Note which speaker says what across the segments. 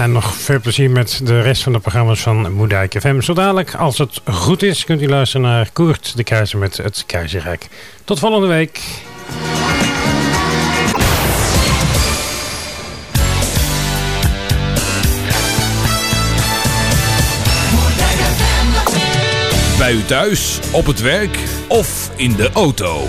Speaker 1: En nog veel plezier met de rest van de programma's van Moedijk FM. Zo als het goed is, kunt u luisteren naar Koert de Keizer met het Keizerrijk. Tot volgende week.
Speaker 2: Bij u thuis, op het werk of in de auto.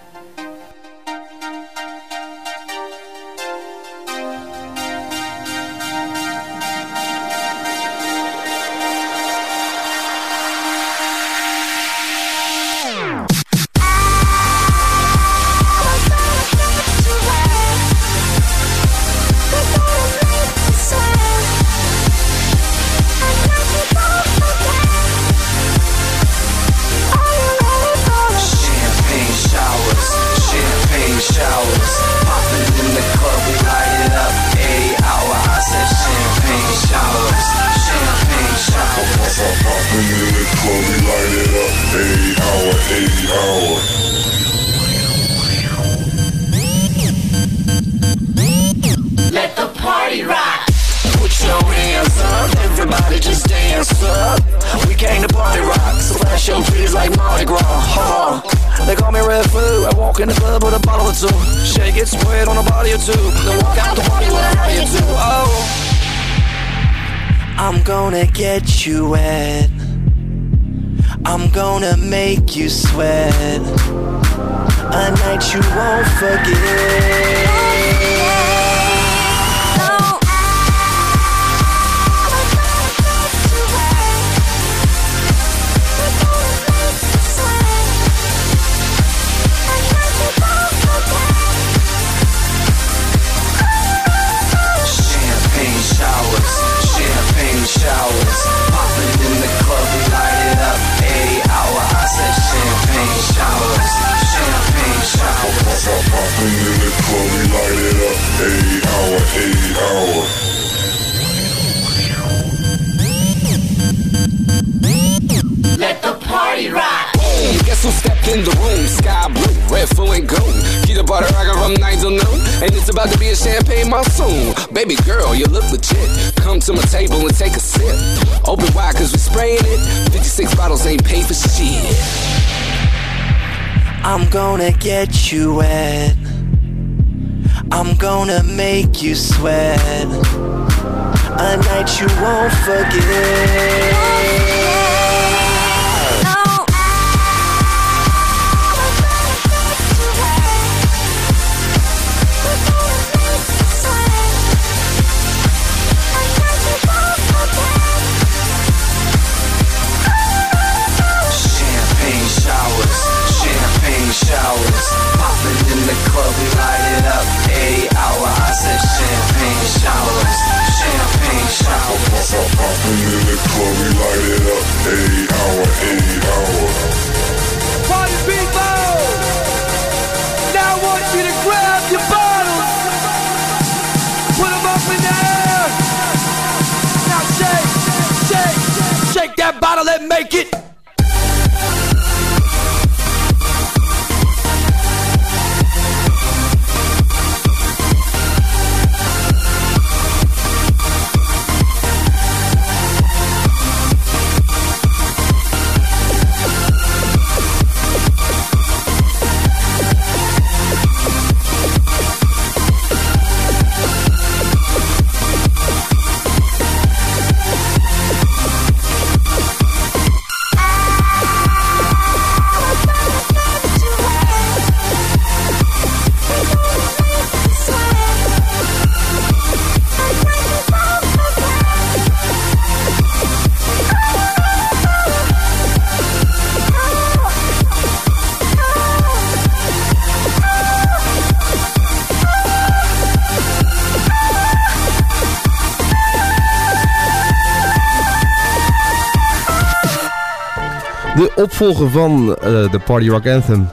Speaker 3: Opvolger van uh, de Party Rock Anthem.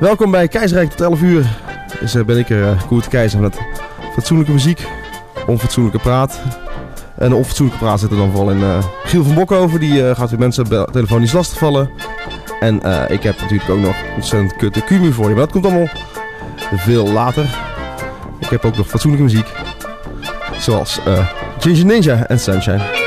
Speaker 3: Welkom bij Keizerrijk tot 11 uur. Dus uh, ben ik er, uh, Koert Keizer met fatsoenlijke muziek, onfatsoenlijke praat.
Speaker 4: En de onfatsoenlijke praat zit er dan vooral in uh, Giel van Bokhoven. Die uh, gaat weer mensen telefonisch lastigvallen. En uh, ik heb natuurlijk ook nog ontzettend kutte Kumu voor je. Maar dat komt allemaal veel later. Ik heb ook nog fatsoenlijke muziek. Zoals Ginger Ninja en Sunshine.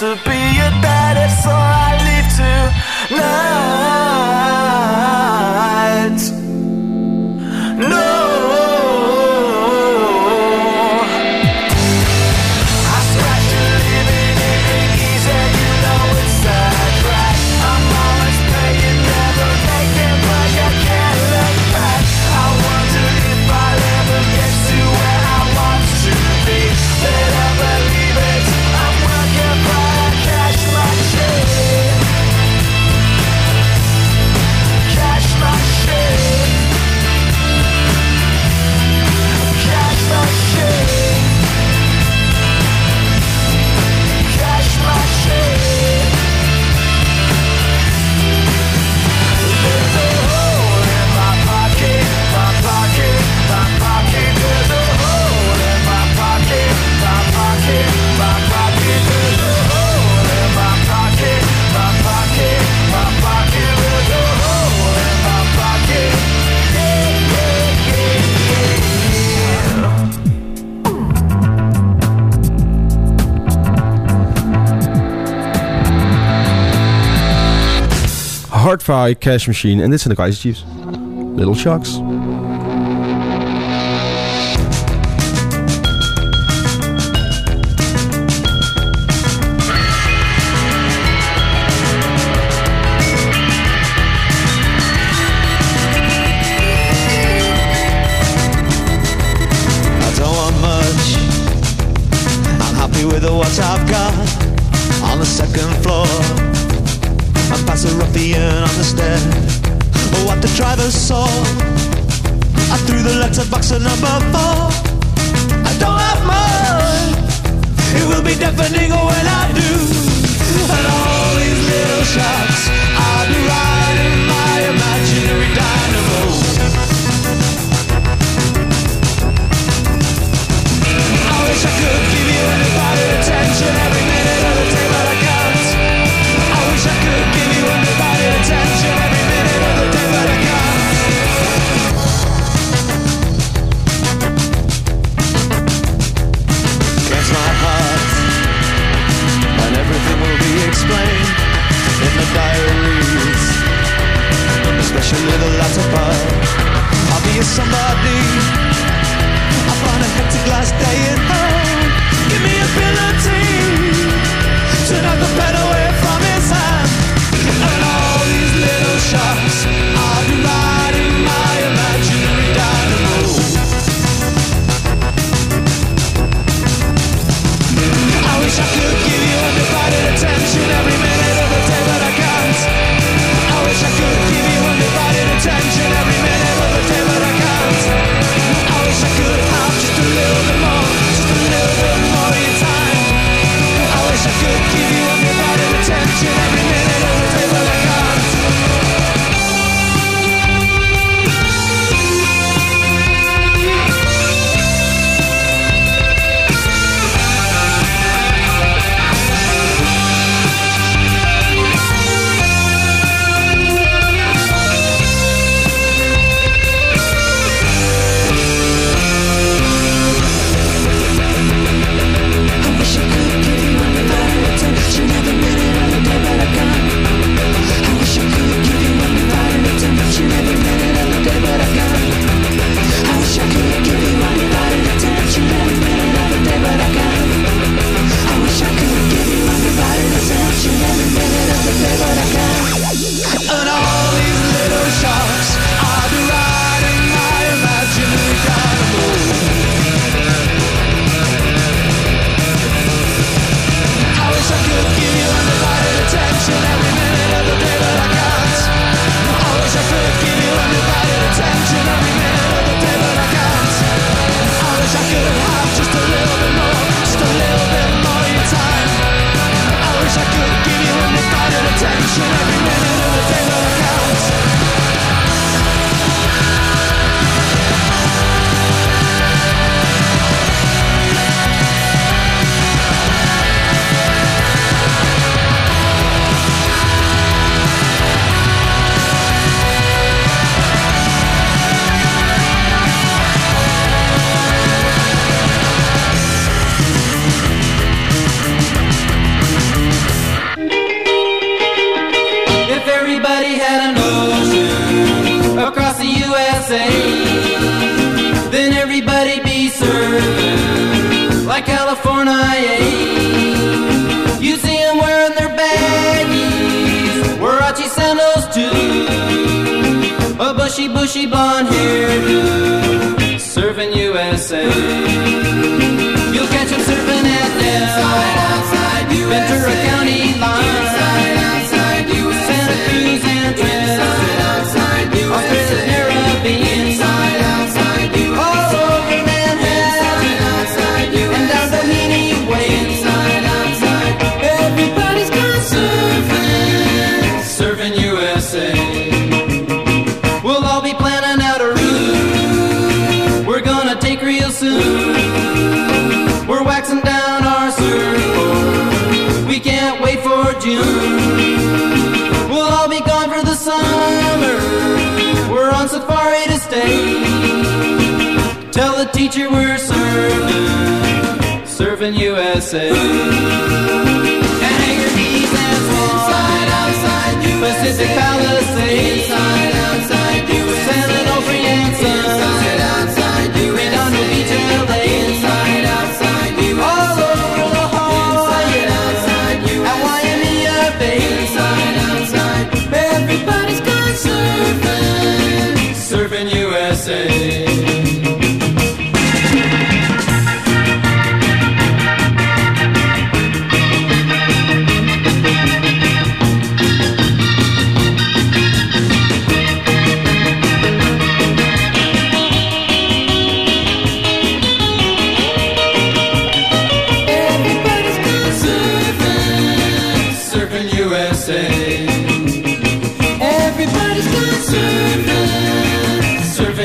Speaker 4: to be a daddy, so I live to. Spotify, Cash Machine,
Speaker 3: and this is the Kaiser Chiefs. Little Sharks.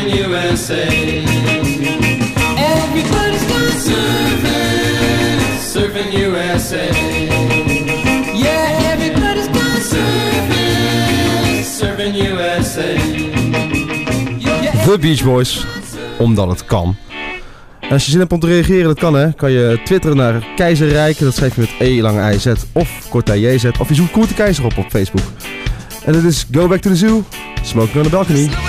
Speaker 5: USA. Everybody's got surfing, USA. Yeah, everybody's got USA.
Speaker 6: The Beach Boys, omdat het kan. Als je zin hebt om te reageren, dat kan hè. Kan je twitteren naar Keizerrijk, dat schrijf je met E-I-Z of korta JZ. Of je zoekt Koert de Keizer op op Facebook. En dat is Go Back to the Zoo, Smoking on the Balcony.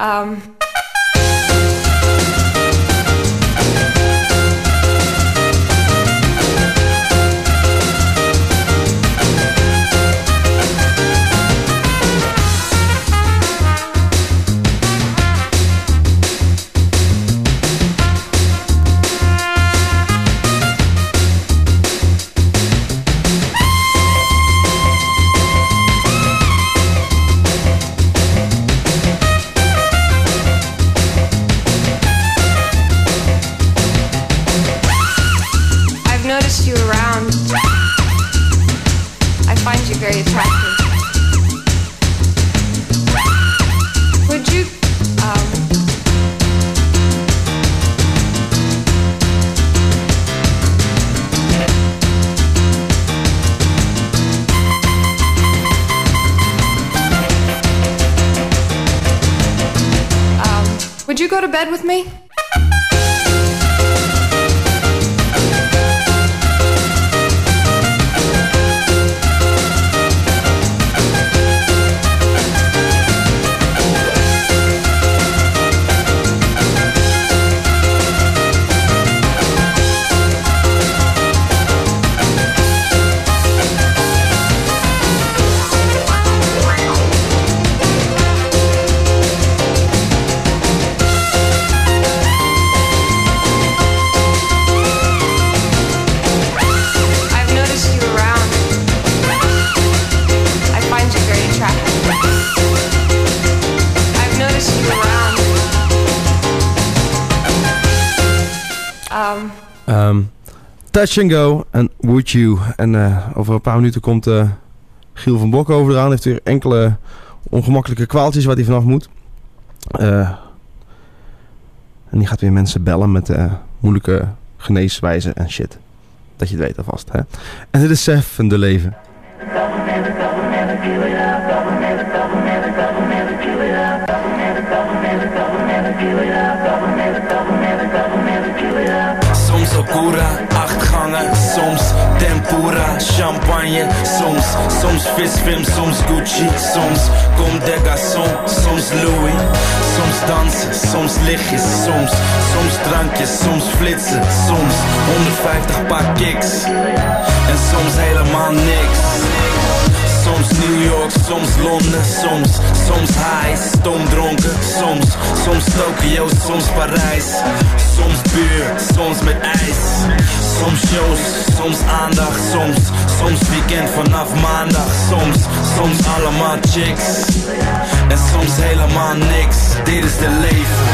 Speaker 7: Um,
Speaker 3: Touch Go en Would You. En eh, over een paar minuten komt eh, Giel van Bokhoven eraan. Heeft weer enkele ongemakkelijke kwaaltjes waar hij vanaf moet. Eh, en die gaat weer mensen bellen met moeilijke geneeswijzen en shit. Dat je het weet alvast. Hè? En dit is Sef en de leven.
Speaker 8: Champagne, soms, soms visfilm, soms Gucci, soms Comme des Garçons, soms Louis, soms dansen, soms lichtjes, soms, soms drankjes, soms flitsen, soms 150 paar kicks. En soms helemaal niks. Soms New York, soms Londen, soms, soms high, stomdronken, soms, soms Tokio, soms Parijs, soms buur, soms met ijs, soms shows, soms aandacht, soms, soms weekend vanaf maandag, soms, soms allemaal chicks, en soms helemaal niks, dit is de leven,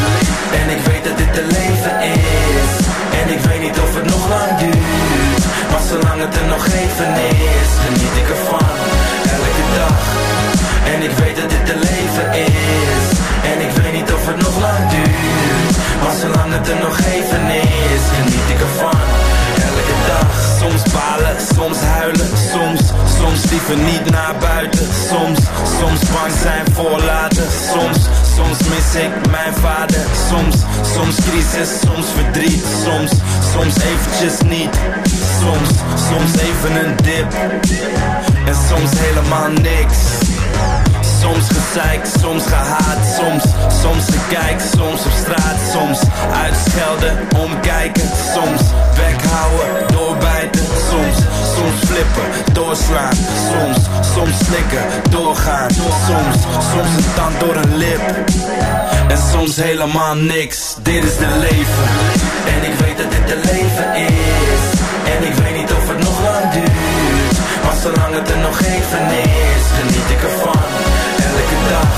Speaker 8: en ik weet dat dit de leven is, en ik weet niet of het nog lang duurt, maar zolang het er nog even is, geniet ik ervan het er nog even is, geniet ik ervan. Elke dag. Soms balen, soms huilen, soms, soms liever niet naar buiten. Soms, soms bang zijn voor later. Soms, soms mis ik mijn vader. Soms, soms crisis, soms verdriet. Soms, soms eventjes niet. Soms, soms even een dip. En soms helemaal niks. Soms gezeik, soms gehaat, soms, soms gekijk, soms op straat, soms uitschelden, omkijken, soms weghouden, doorbijten, soms, soms flippen, doorslaan, soms, soms slikken, doorgaan, soms, soms een tand door een lip, en soms helemaal niks, dit is de leven, en ik weet dat dit de leven is, en ik weet niet of het nog lang duurt, maar zolang het er nog even is, geniet ik ervan heerlijke dag.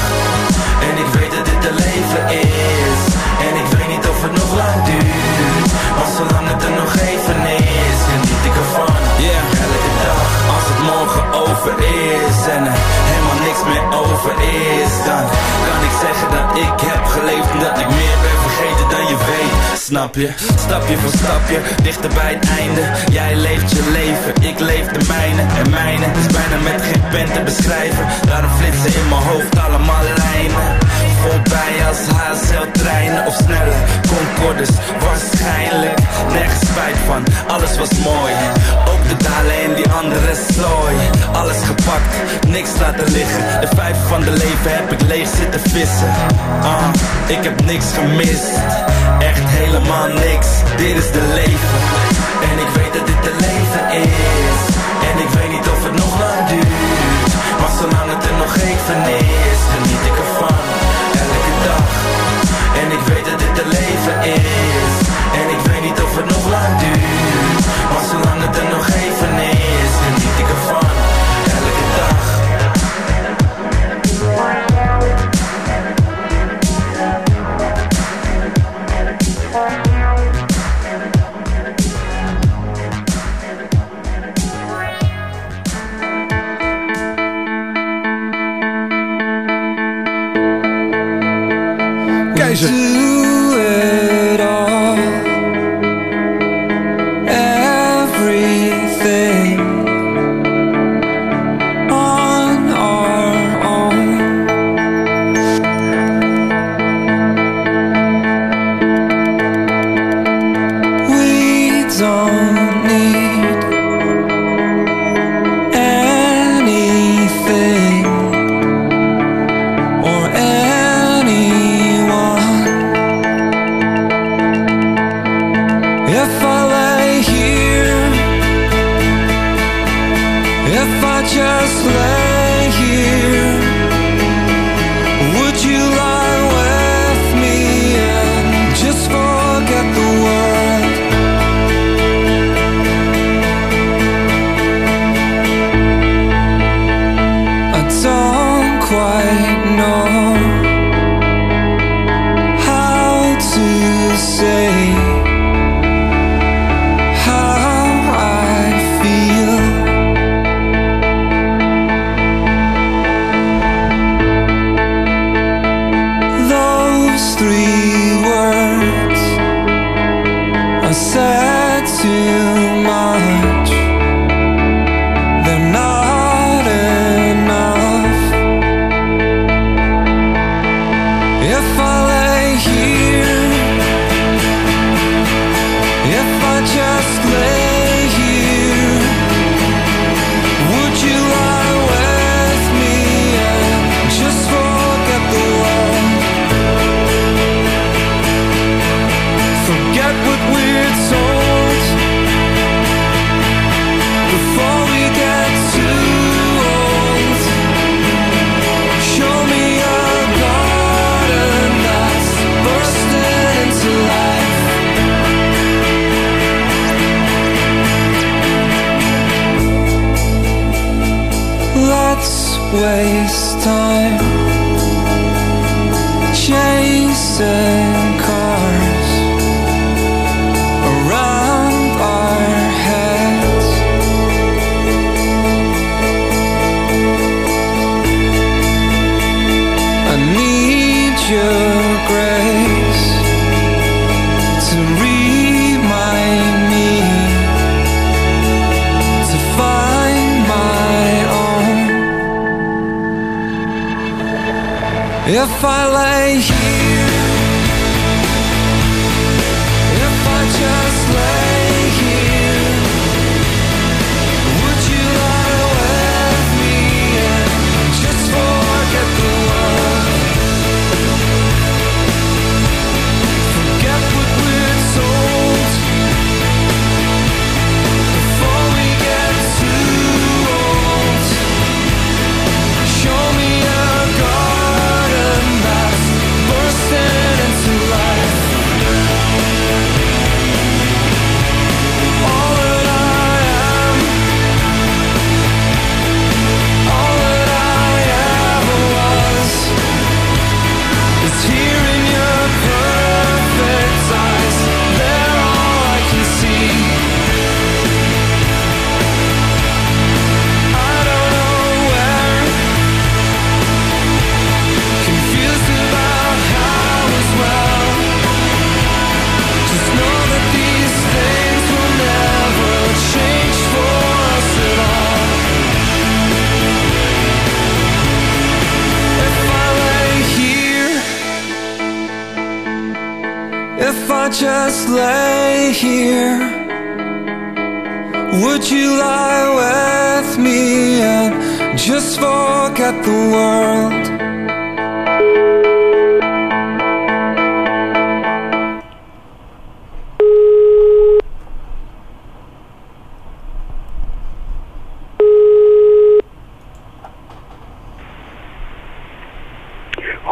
Speaker 8: En ik weet dat dit een leven is. En ik weet niet of het nog lang duurt. Maar zolang het er nog even is Geniet ik ervan, yeah. elke dag als het morgen over is en er helemaal niks meer over is, dan kan ik zeggen dat ik heb geleefd en dat ik meer ben vergeten dan je weet.
Speaker 9: Snap je? Stapje voor stapje, dichter bij het einde. Jij leeft je leven, ik leef de mijne. En mijne is bijna met geen pen te beschrijven. Daarom flitsen in mijn hoofd allemaal lijnen. Voorbij als HSL-treinen of snelle Concordes, waarschijnlijk. Nergens spijt van, alles was mooi. Ook de dalen en die andere alles gepakt, niks laten liggen. De vijf van de leven heb ik leeg zitten vissen. Ah, ik heb niks gemist. Echt helemaal niks, dit is de leven. En ik weet dat dit de leven is. En ik weet niet of het nog lang duurt. Maar zolang het er nog even is Geniet ik ervan. Elke dag. En ik weet dat dit het leven is. En ik weet niet of het nog lang duurt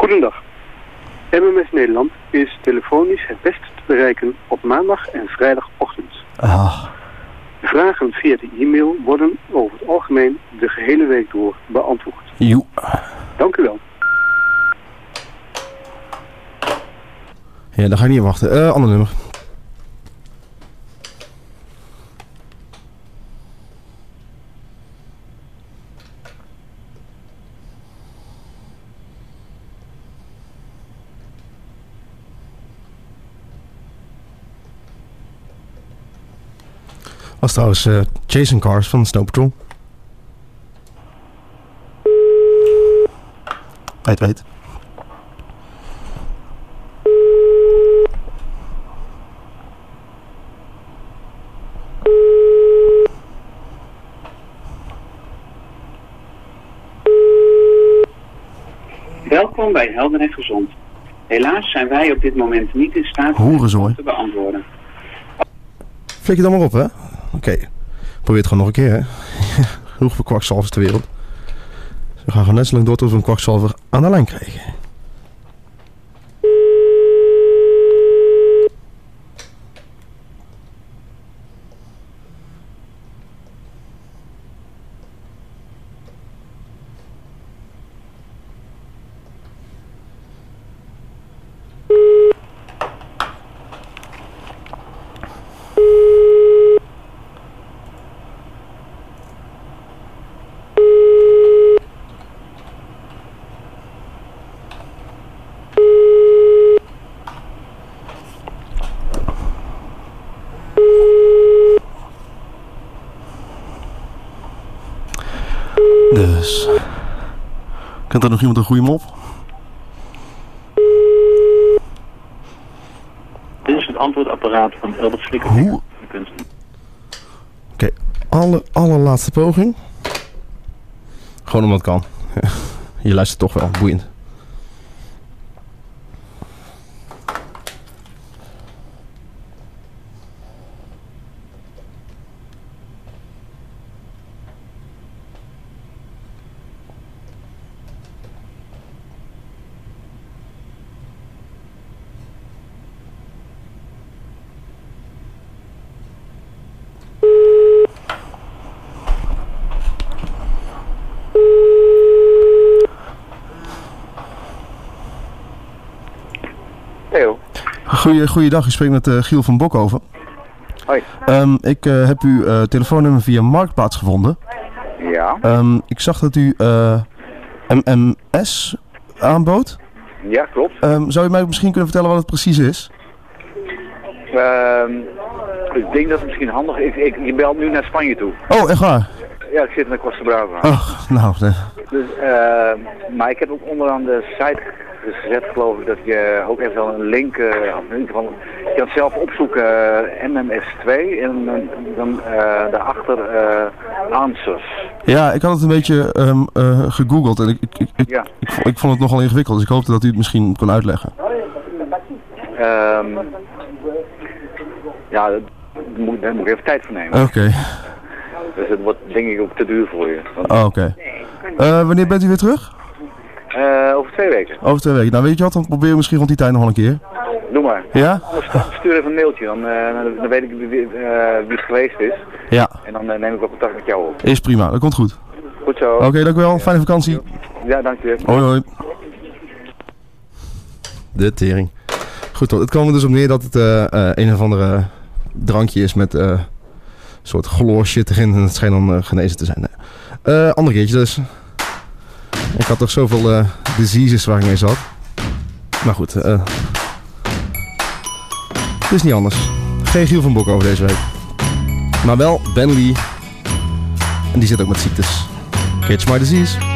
Speaker 10: Goedendag. MMS Nederland is telefonisch het best te bereiken op maandag en vrijdagochtend.
Speaker 3: Ah,
Speaker 10: vragen via de e-mail worden over het algemeen de gehele week door beantwoord.
Speaker 3: joe.
Speaker 10: Dank u wel.
Speaker 3: Ja, daar ga je niet wachten. Eh, ander nummer. Was trouwens eh, Jason Cars van Snow Patrol. Weet, weet.
Speaker 11: Welkom bij Helder en Gezond. Helaas zijn wij op dit moment niet in staat om te beantwoorden.
Speaker 3: Flik je dan maar op, hè? Oké. Probeer het gewoon nog een keer, hè? Kwakzalvers ter wereld. We gaan gewoon net zo door tot we een kwakzalver aan de lijn krijgen. Dus. Kent er nog iemand een goede mop?
Speaker 11: Dit is het antwoordapparaat van Elbert Slikker.
Speaker 3: Hoe? Oké, alle, allerlaatste poging. Gewoon omdat het kan. Je luistert toch wel, boeiend. Goeie, goeiedag, ik spreek met eh, Giel van Bokhoven.
Speaker 10: Hoi.
Speaker 3: Ehm, ik eh, heb uw eh, telefoonnummer via Marktplaats gevonden.
Speaker 10: Ja.
Speaker 3: Ehm, ik zag dat u MMS aanbood.
Speaker 10: Ja, klopt.
Speaker 3: Ehm, zou u mij misschien kunnen vertellen wat het precies is?
Speaker 10: Ik denk dat het misschien handig is. Ik, je belt nu naar Spanje toe.
Speaker 3: Oh, echt waar?
Speaker 10: Ja, ik zit in de Costa Brava.
Speaker 3: Ach, nou,
Speaker 10: Dus, maar ik heb ook onderaan de site gezet, geloof ik, dat je ook even wel een link, eh, of in ieder geval, je kan zelf opzoeken, eh, MMS2, en eh, dan eh, daarachter eh, answers.
Speaker 3: ja, ik had het een beetje eh, gegoogeld en ik, ik, ik, ik,
Speaker 10: Ja.
Speaker 3: ik, vo- ik vond het nogal ingewikkeld. Dus ik hoopte dat u het misschien kon uitleggen.
Speaker 10: Ehm, ja, daar moet, daar moet ik even tijd voor nemen.
Speaker 3: Oké,
Speaker 10: Dus het wordt denk ik ook te duur voor je. Want,
Speaker 3: oh, oké. Eh, wanneer bent u weer terug?
Speaker 10: Eh, over twee weken.
Speaker 3: Over twee weken. Nou, weet je wat, dan proberen we misschien rond die tijd nog wel een keer.
Speaker 10: Doe maar.
Speaker 3: Ja?
Speaker 10: Anders stuur even een mailtje, dan, eh, dan- weet ik wie, eh, wie het geweest is.
Speaker 3: Ja,
Speaker 10: En dan neem ik wel contact met jou op.
Speaker 3: is prima. Dat komt goed.
Speaker 10: Goed zo.
Speaker 3: Oké, dank u wel. Fijne vakantie.
Speaker 10: Ja, dank je.
Speaker 3: Hoi, hoi. De tering. Goed, het kwam er dus op neer dat het eh, eh, een of andere drankje is met eh, een soort chloor shit erin. En het schijnt dan genezen te zijn. Eh ander keertje dus. Ik had toch zoveel eh, diseases waar ik mee zat. Maar goed, eh het is niet anders. Geen Giel van Bok over deze week. Maar wel Ben Lee. En die zit ook met ziektes. Catch my disease.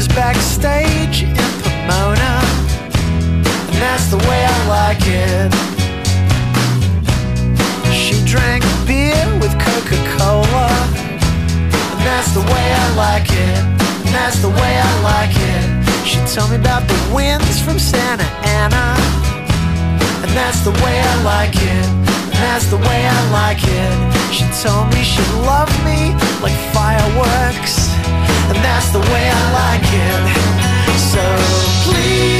Speaker 12: was backstage in Pomona, and that's the way I like it. She drank beer with Coca Cola, and that's the way I like it. And that's the way I like it. She told me about the winds from Santa Ana, and that's the way I like it. And that's the way I like it. She told me she'd love me like fireworks, and that's the way I like it. So please,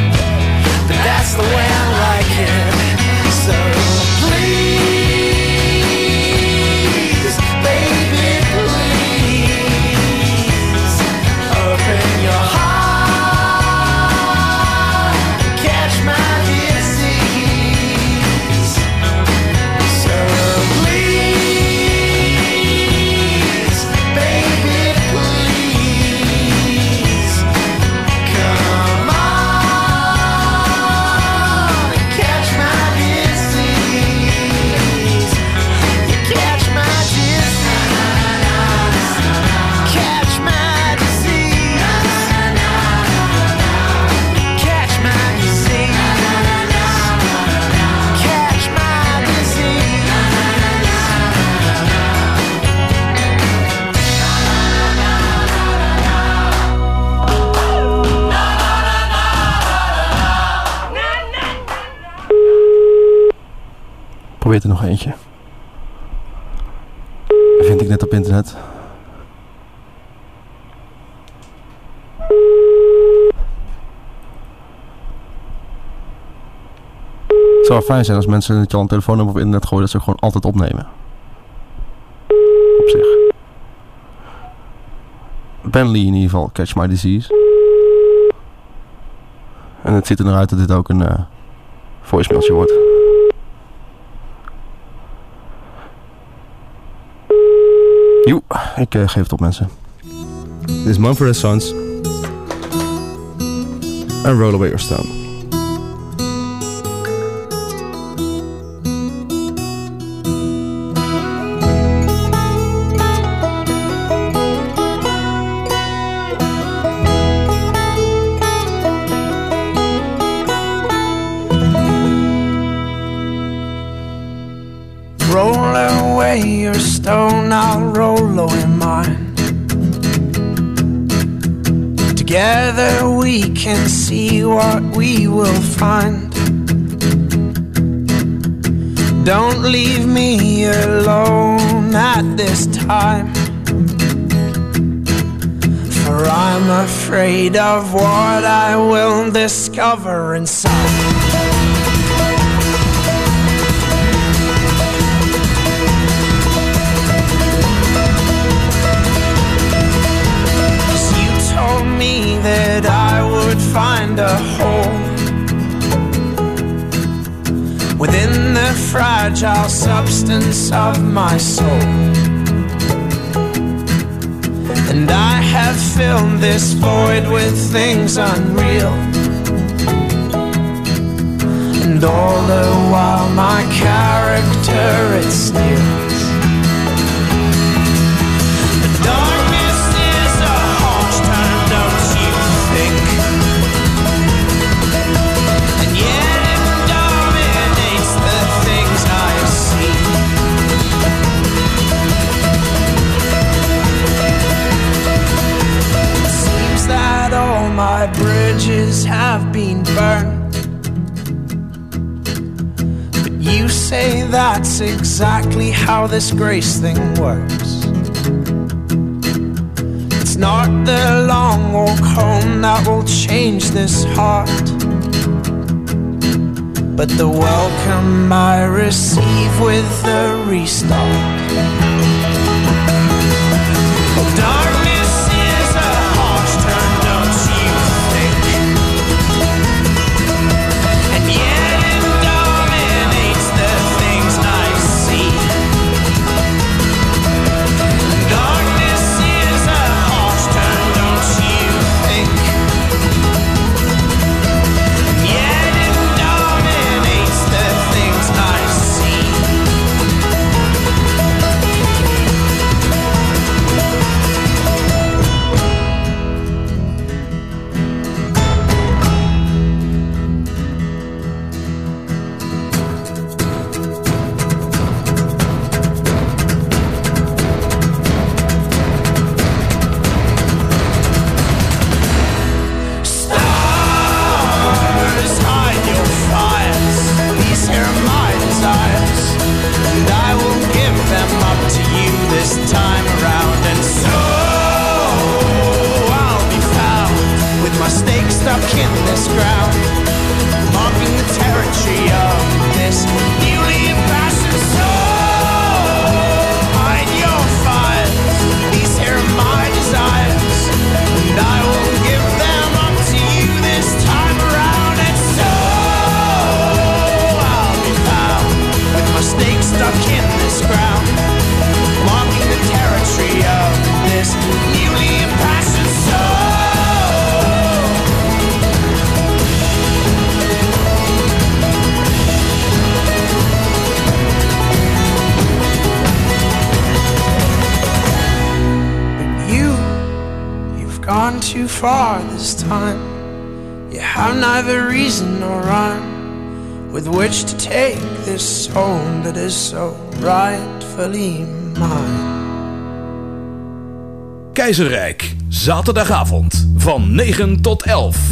Speaker 12: The way I like it. So
Speaker 3: Probeer er nog eentje. Vind ik net op internet. Het zou fijn zijn als mensen dat je al een telefoonnummer op internet gooien, dat ze gewoon altijd opnemen. Op zich. Ben Lee in ieder geval, Catch My Disease. En het ziet er naar uit dat dit ook een eh voicemailtje wordt. Joe, ik eh, geef het op mensen. Dit is Mumford Sons. En Roll Away Your Stone.
Speaker 12: we can see what we will find. Don't leave me alone at this time. For I'm afraid of what I will discover inside. That I would find a hole within the fragile substance of my soul. And I have filled this void with things unreal. And all the while, my character is steals. Bridges have been burned. But you say that's exactly how this grace thing works. It's not the long walk home that will change this heart, but the welcome I receive with the restart. That is so rightfully mine.
Speaker 6: Keizerrijk, zaterdagavond van 9 tot 11.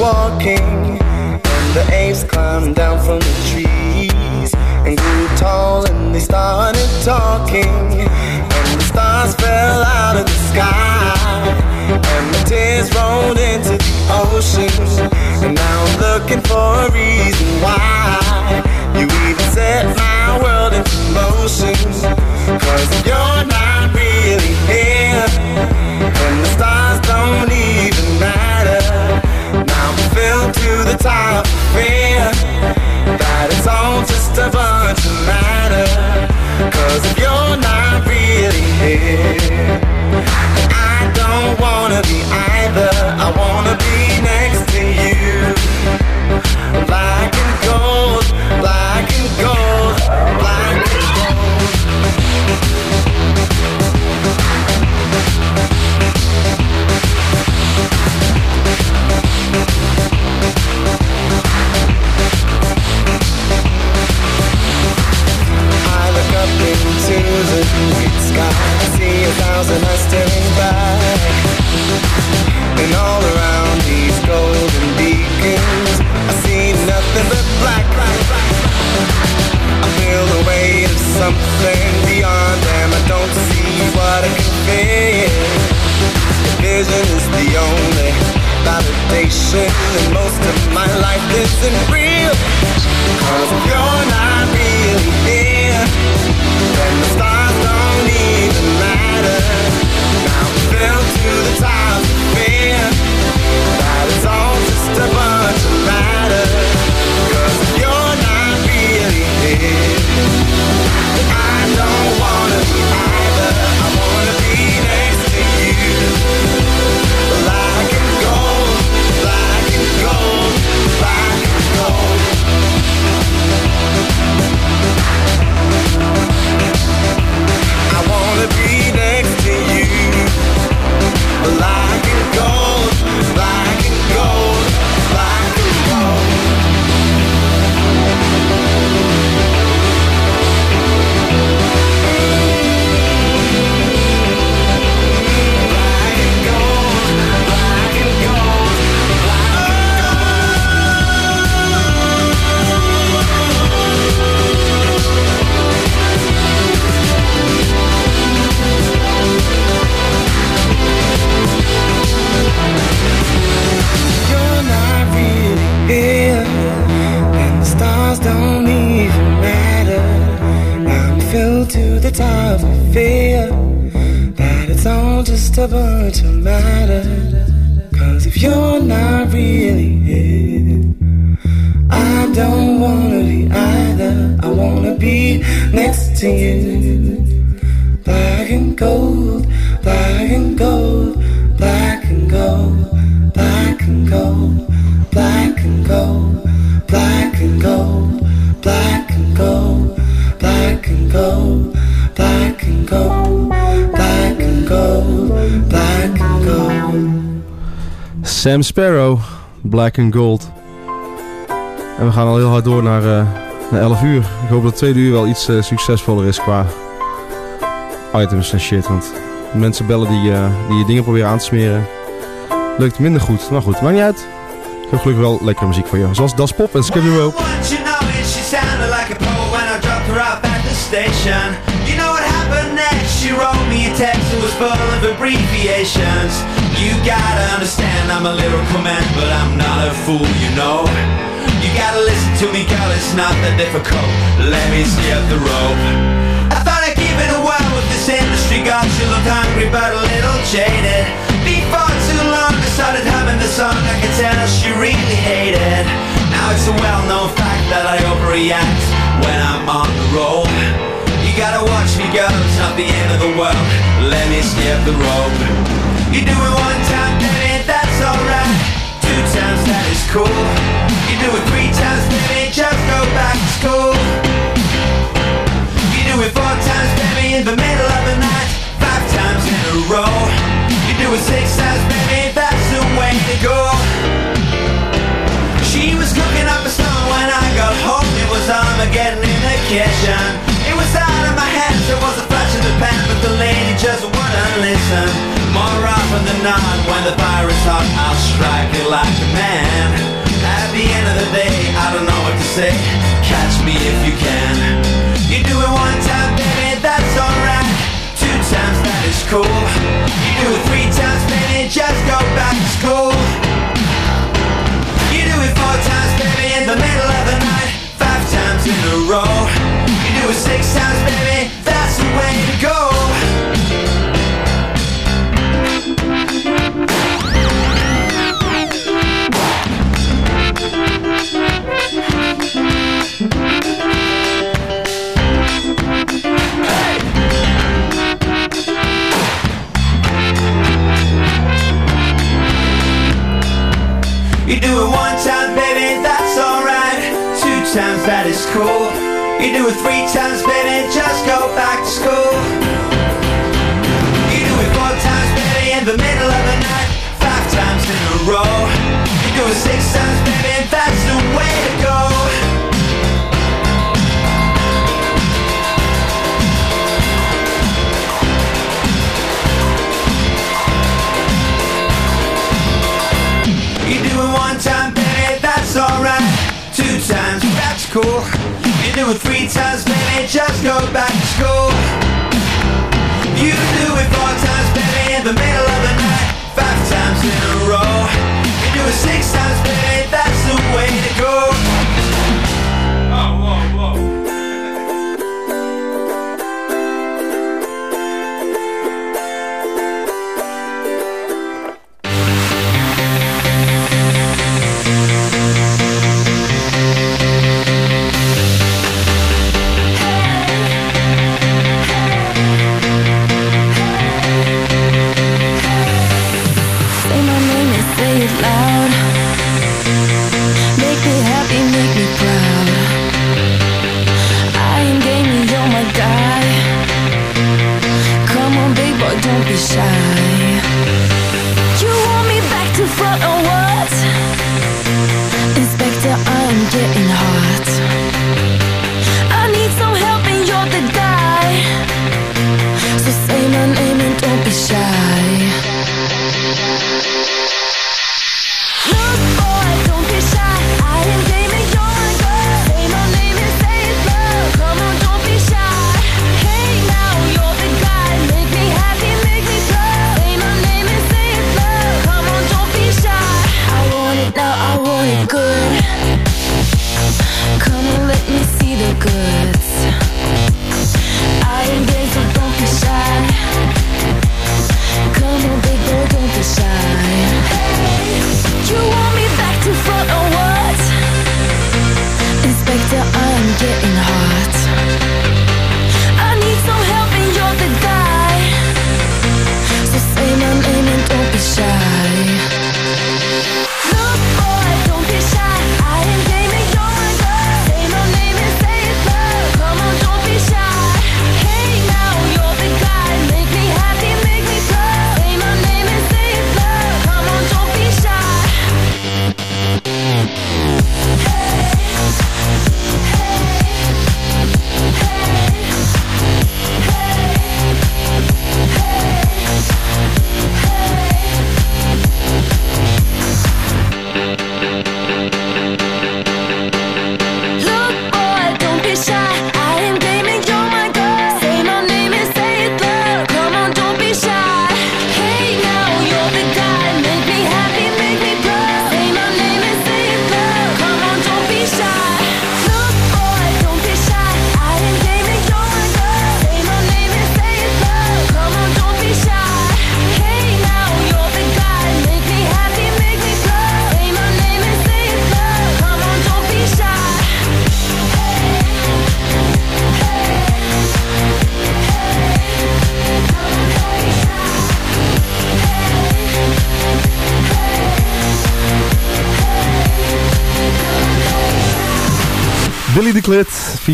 Speaker 13: Walking. And the apes climbed down from the trees and grew tall and they started talking. And the stars fell out of the sky and the tears rolled into the ocean. And now I'm looking for a reason why you even set my salvation And most of my life isn't real. Cause you're not really here. Then the stars don't even matter. Now we fell to the top, of fear. That it's all just a bunch acceptable to matter. Cause if you're not really
Speaker 3: Sparrow, Black and Gold. En we gaan al heel hard door naar, eh, naar 11 uur. Ik hoop dat het tweede uur wel iets eh, succesvoller is qua items en shit. Want mensen bellen die, eh, die je dingen proberen aan te smeren. Lukt minder goed. Maar goed, maakt niet uit. Ik heb gelukkig wel lekkere muziek voor je. Zoals Das Pop en Skip
Speaker 14: you. You gotta understand I'm a lyrical man, but I'm not a fool, you know. You gotta listen to me, girl, it's not that difficult. Let me up the rope. I thought I'd give it a whirl with this industry, God, she looked hungry but a little jaded. Before too long, I started humming the song I could tell she really hated. Now it's a well-known fact that I overreact when I'm on the roll. You gotta watch me, girl, it's not the end of the world. Let me skip the rope. You do it one time, baby, that's alright. Two times, that is cool. You do it three times, baby, just go back to school. You do it four times, baby, in the middle of the night. Five times in a row. You do it six times, baby, that's the way to go. She was cooking up a storm when I got home. It was Armageddon in the kitchen. It was out of my hands, there was in the pan, but the lady just wouldn't listen. More often than not, when the fire is hot, I'll strike it like a man. At the end of the day, I don't know what to say. Catch me if you can. You do it one time, baby, that's alright. Two times, that is cool. You do it three times, baby, just go back to school. You do it four times, baby, in the middle of the night. Times in a row. You do it six times, baby, that's the way to go. You do it one time, baby, times, that is cool. You do it three times, baby, just go back to school. You do it four times, baby, in the middle of the night. Five times in a row. You do it six times, baby, that's the way to go. You do it one time, baby, that's alright. Cool. You do it three times, baby, just go back to school. You do it four times, baby, in the middle of the night. Five times in a row. You do it six times, baby, that's the way to go.
Speaker 12: beside.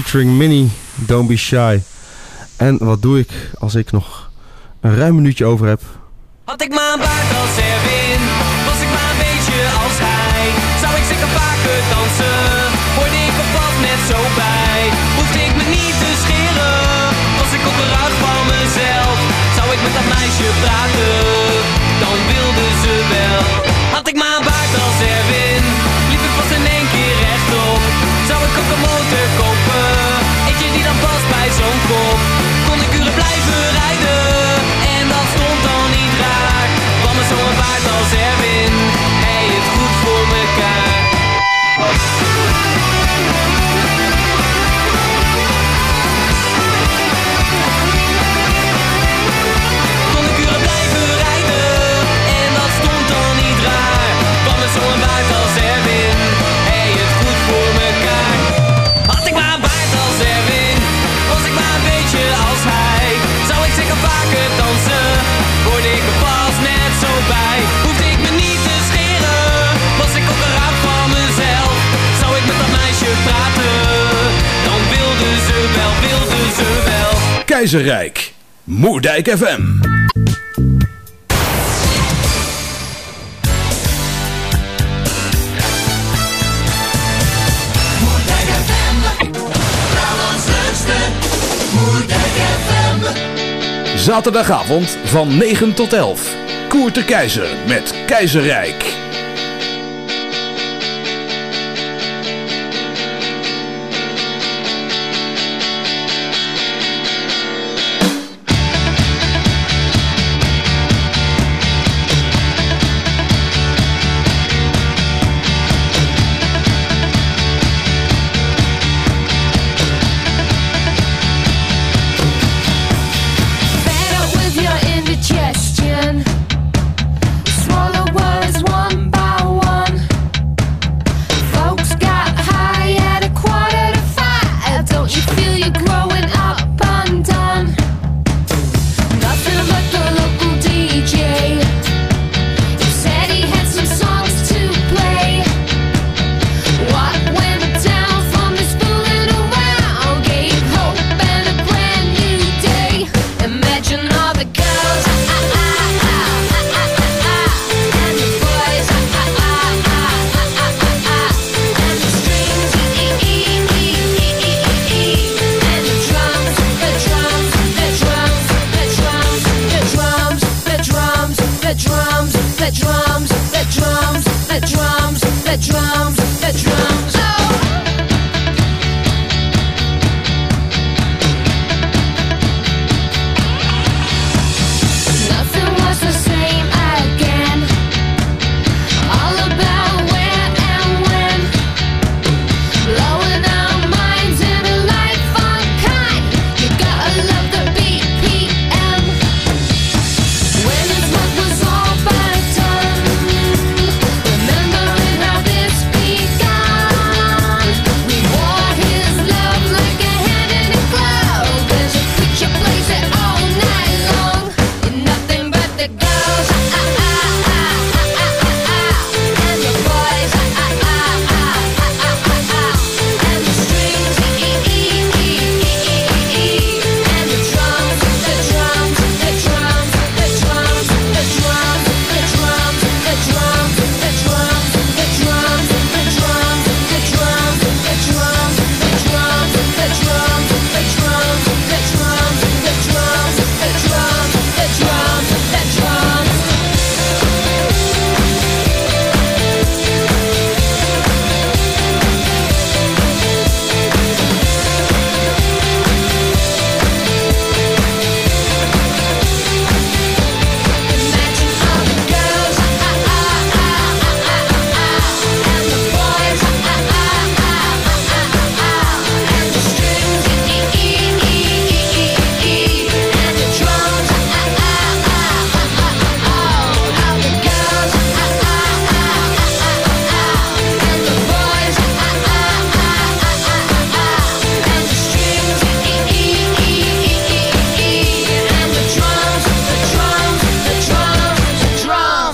Speaker 12: featuring Mini, Don't Be Shy. En wat doe ik als ik nog een ruim minuutje over heb?
Speaker 15: Keizerrijk. Moerdijk FM.
Speaker 16: Moerdijk FM.
Speaker 15: Zaterdagavond van 9 tot 11. Koert de Keizer met Keizerrijk.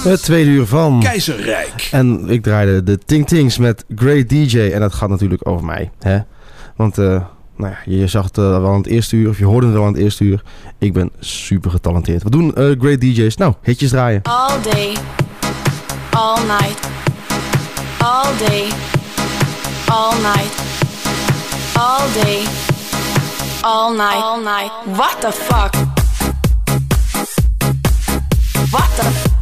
Speaker 3: Het tweede uur van
Speaker 6: Keizerrijk.
Speaker 3: En ik draaide de Ting Tings met Great DJ. En dat gaat natuurlijk over mij. Hè? Want eh, nou ja, je zag het eh, wel aan het eerste uur. Of je hoorde het wel aan het eerste uur. Ik ben super getalenteerd. Wat doen eh, Great DJ's? Nou, hitjes draaien.
Speaker 17: All day, all night, all day, all night, all day, all night, all night. What the fuck? What the? When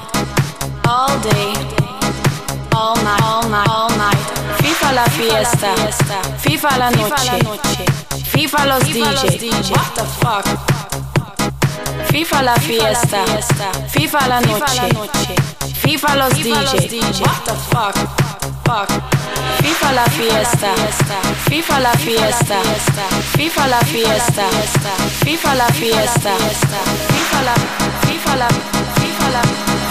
Speaker 17: all day, all night, all night, all night. Viva la fiesta, viva la noche, viva los DJ. What the fuck? Viva la fiesta, viva la noche, viva los DJ. What the fuck? Fuck. Viva la fiesta, viva la fiesta, viva la fiesta, viva la fiesta, viva la, viva la, viva la.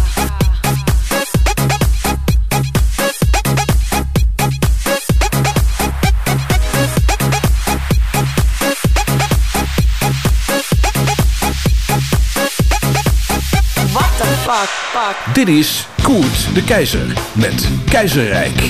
Speaker 6: Dit is Koert de Keizer met Keizerrijk.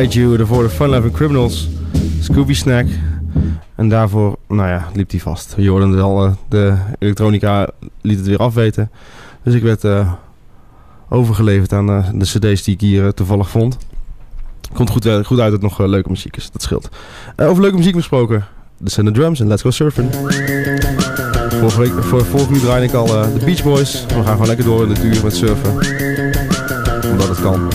Speaker 3: Haiju, daarvoor de Fun Loving Criminals, Scooby Snack. En daarvoor, nou ja, liep hij vast. Je al, eh, de elektronica liet het weer afweten. Dus ik werd eh, overgeleverd aan eh, de cd's die ik hier toevallig vond. Komt goed, goed uit dat het nog leuke muziek is, dat scheelt. Over leuke muziek gesproken, de Send the Drums en Let's Go Surfing. Vorige, week, voor, vorige uur draaide ik al de Beach Boys. We gaan gewoon lekker door in het uur met surfen. Omdat het kan.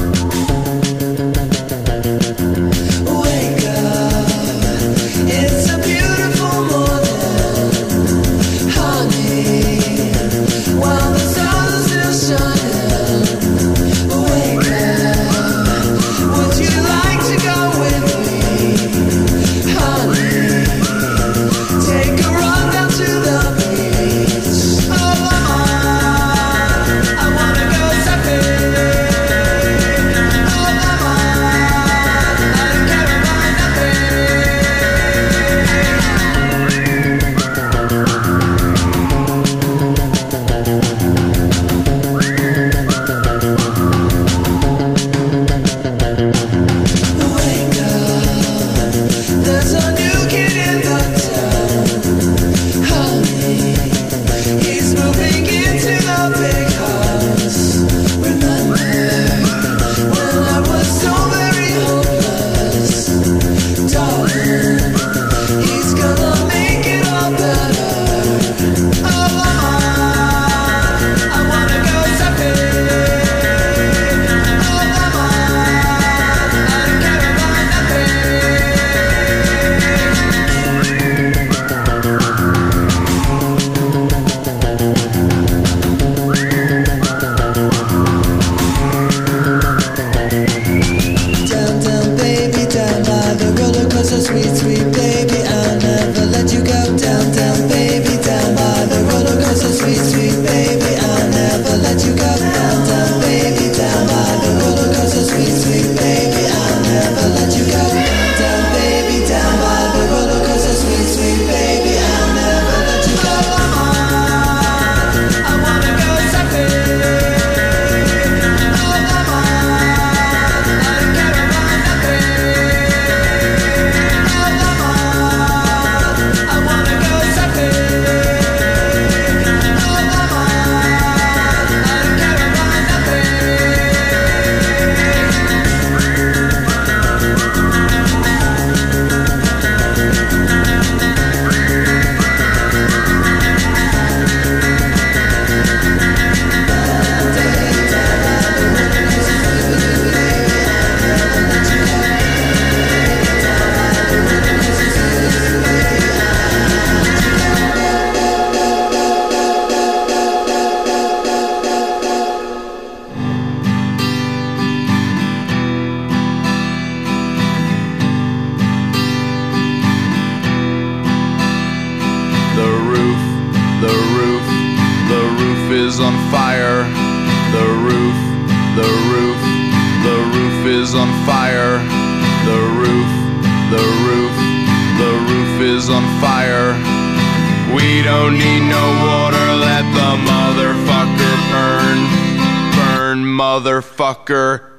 Speaker 18: motherfucker.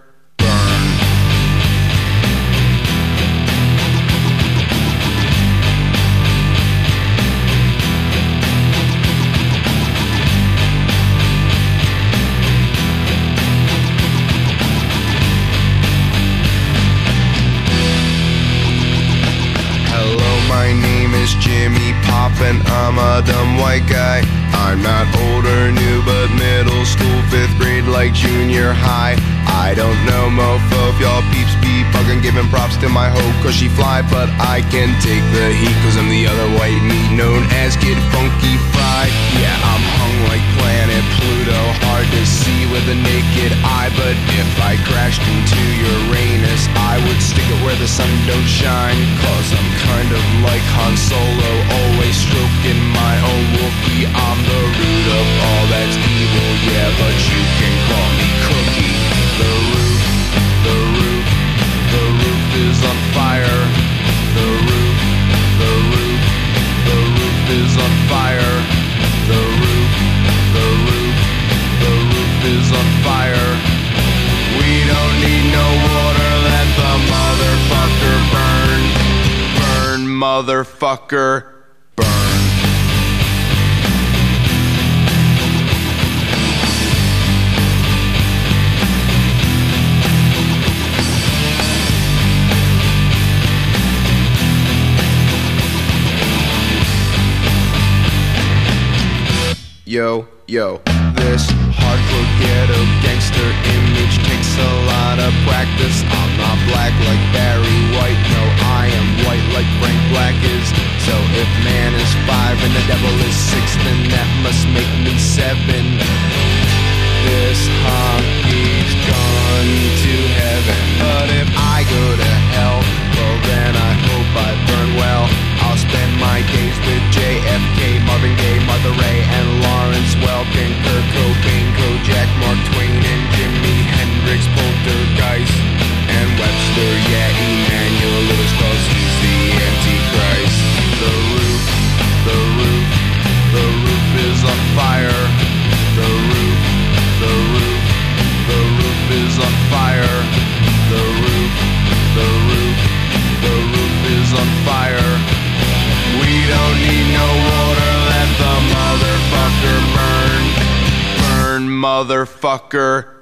Speaker 19: I'm a dumb white guy. I'm not older, new but middle school, fifth grade, like junior high. I don't know, mofo, if y'all peeps be bugging, giving props to my hoe, cause she fly, but I can take the heat, cause I'm the other white meat known as Kid Funky Fried. Yeah, I'm hung like planet Pluto, hard to see with a naked eye, but if I crashed into Uranus, I would stick it where the sun don't shine, cause I'm kind of like Han Solo, always stroking my own Wookiee. I'm the root of all that's evil, yeah, but you can call me Cookie. The roof, the roof, the roof is on fire. The roof, the roof, the roof is on fire. The roof, the roof, the roof is on fire. We don't need no water, let the motherfucker burn. Burn, motherfucker. Yo, yo. This hardcore ghetto gangster image takes a lot of practice. I'm not black like Barry White. No, I am white like Frank Black is. So if man is five and the devil is six, then that must make me seven. This hockey's gone to heaven. But if I go to hell, well then I hope I burn well. I'll spend my days with JFK, Marvin Gaye, Mother Ray, and Weldon, Kurt Cobain, Kojak, Mark Twain, and Jimi Hendrix, Poltergeist, and Webster, yeah, Emmanuel Lewis Cross, he's the Antichrist. The roof, the roof, the roof is on fire. The roof, the roof, the roof is on fire. The roof, the roof, the roof is on fire. We don't need no motherfucker.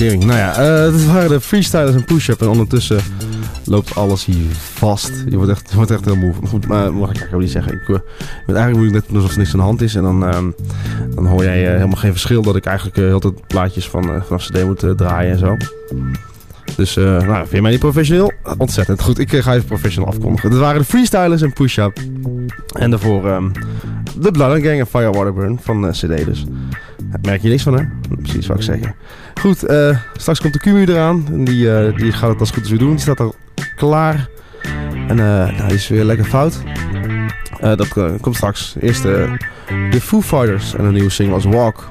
Speaker 3: Nou ja, dit waren de freestylers en push-up. En ondertussen loopt alles hier vast. Je wordt echt, je wordt echt heel moe. Goed, maar mag ik eigenlijk niet zeggen. Ik, met eigenlijk moet ik net alsof er niks aan de hand is. En dan, ehm, dan hoor jij eh, helemaal geen verschil dat ik eigenlijk heel plaatjes van, vanaf CD moet draaien en zo. Dus, nou, vind je mij niet professioneel? Ontzettend goed. Ik ga even professional afkondigen. Dit waren de freestylers en push-up. En daarvoor ehm, de Blood Gang en Fire Water Burn van CD dus. Merk je niks van, hè? Precies wat ik zeggen. Goed, eh, straks komt de QMU eraan. En die, eh, die gaat het als goed is weer doen. Die staat al klaar. En eh nou, die is weer lekker fout. Dat komt straks. Eerst de Foo Fighters en een nieuwe single als Walk.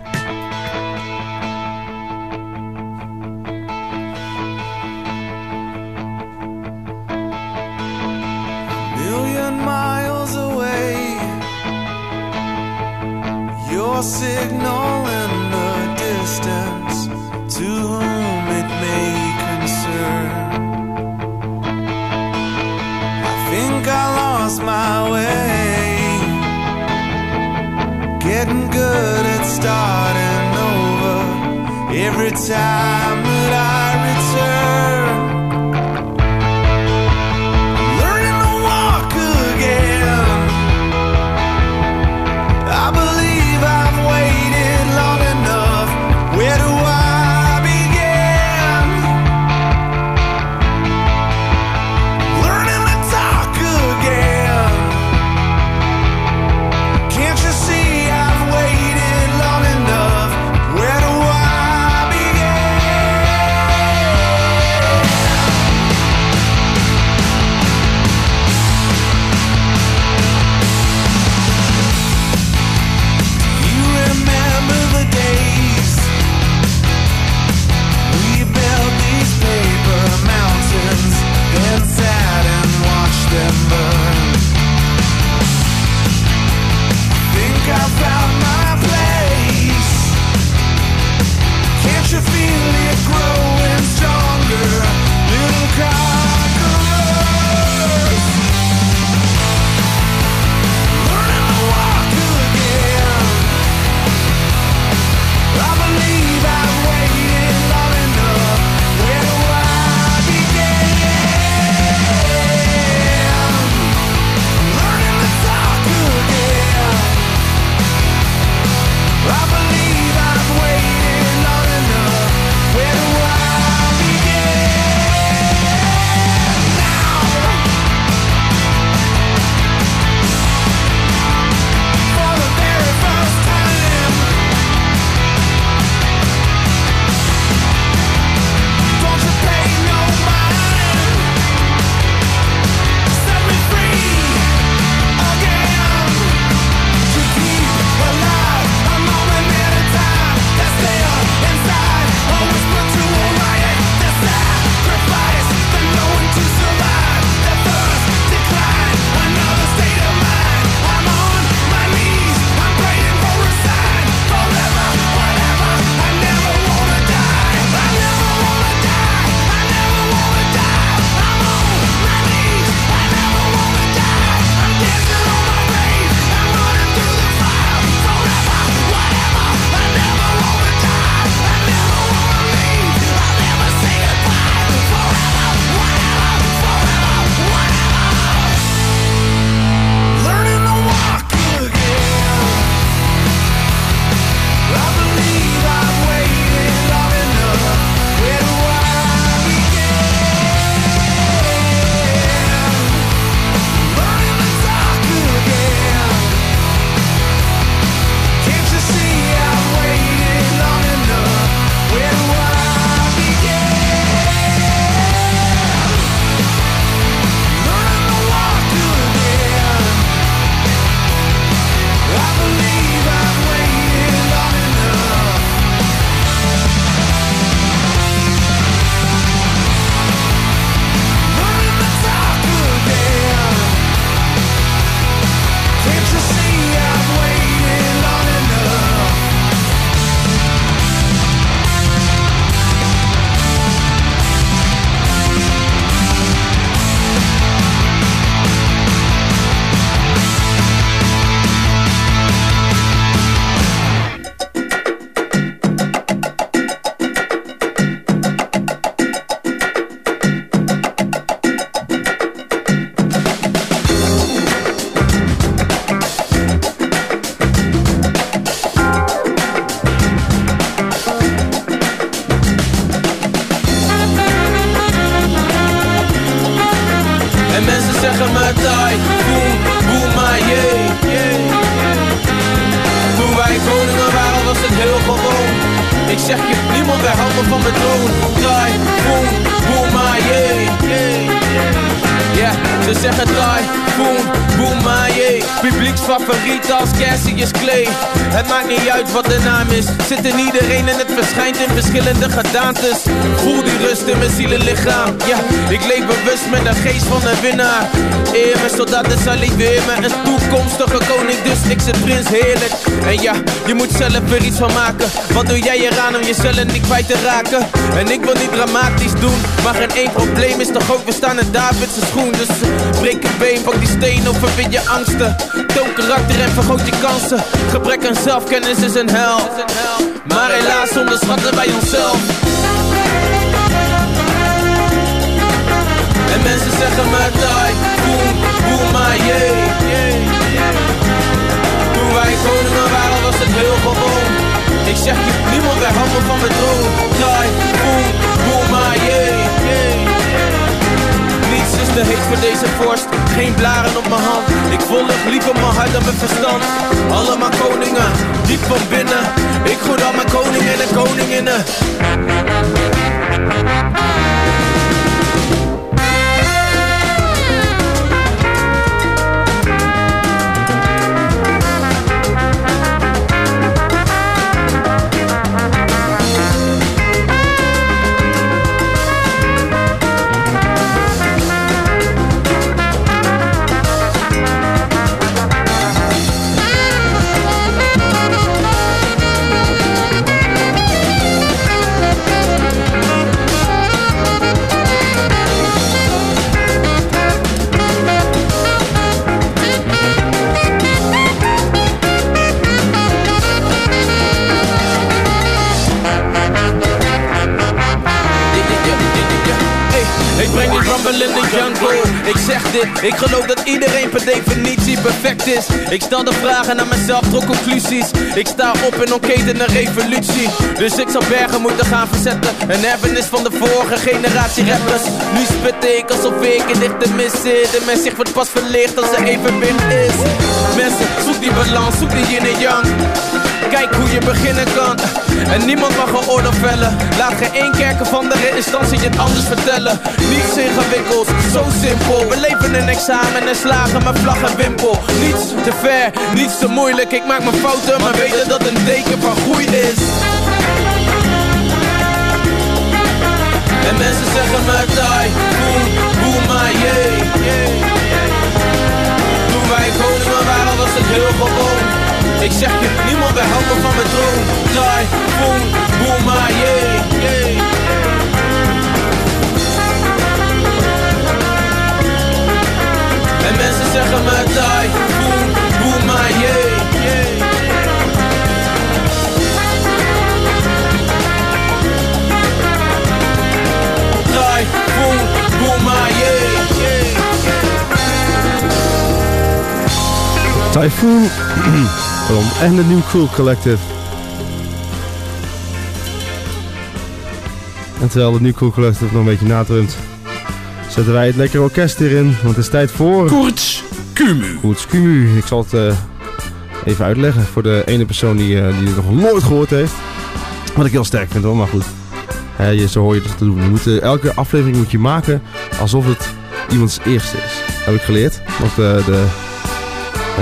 Speaker 20: Er iets van maken. Wat doe jij eraan om jezelf niet kwijt te raken? En ik wil niet dramatisch doen Maar geen één probleem is toch ook, we staan in David's schoen. Dus breek een been, pak die steen of verwin je angsten. Toon karakter en vergroot je kansen. Gebrek aan zelfkennis is een hel. Maar helaas onderschatten wij onszelf deze vorst Geen blaren op mijn hand. Ik volg liever mijn hart dan mijn verstand. Allemaal koningen, diep van binnen. Ik groet al mijn koningen en koninginnen in de jungle Ik zeg dit, ik geloof dat iedereen per definitie perfect is. Ik stel de vragen aan mezelf, trok conclusies. Ik sta op en ontketen een revolutie. Dus ik zou bergen moeten gaan verzetten. Een erfenis van de vorige generatie rappers. Nu spit ik alsof ik in dichte mis zit. En mijn zicht wordt pas verlicht als er even wind is. Mensen, zoek die balans, zoek die yin en yang. Kijk hoe je beginnen kan En niemand mag een vellen. Laat geen één kerken van de instantie het anders vertellen. Niets ingewikkeld, zo simpel. We leven een examen en slagen met vlag en wimpel. Niets te ver, niets te moeilijk. Ik maak mijn fouten, maar weet dat een teken van groei is? En mensen zeggen me die, boom, boom, maar yeah Toen wij koningen waren was het heel gewoon ik zeg je, niemand weghoudt me van mijn droom Draai, boom, boom, maar yeah, yeah En mensen zeggen me die, boom, boom, maar yeah, yeah Draai, boom, boom, maar yeah, yeah
Speaker 3: Typhoon En de New Cool Collective. En terwijl de New Cool Collective nog een beetje nadrumt, zetten wij het lekkere orkest erin. Want het is tijd voor...
Speaker 15: Koorts Kumu.
Speaker 3: Koorts Kumu. Ik zal het eh, even uitleggen voor de ene persoon die, eh, die het nog nooit gehoord heeft. Wat ik heel sterk vind hoor, maar goed. Je, zo hoor je het te doen. Je moet, eh, elke aflevering moet je maken alsof het iemands eerste is. Dat heb ik geleerd. Want de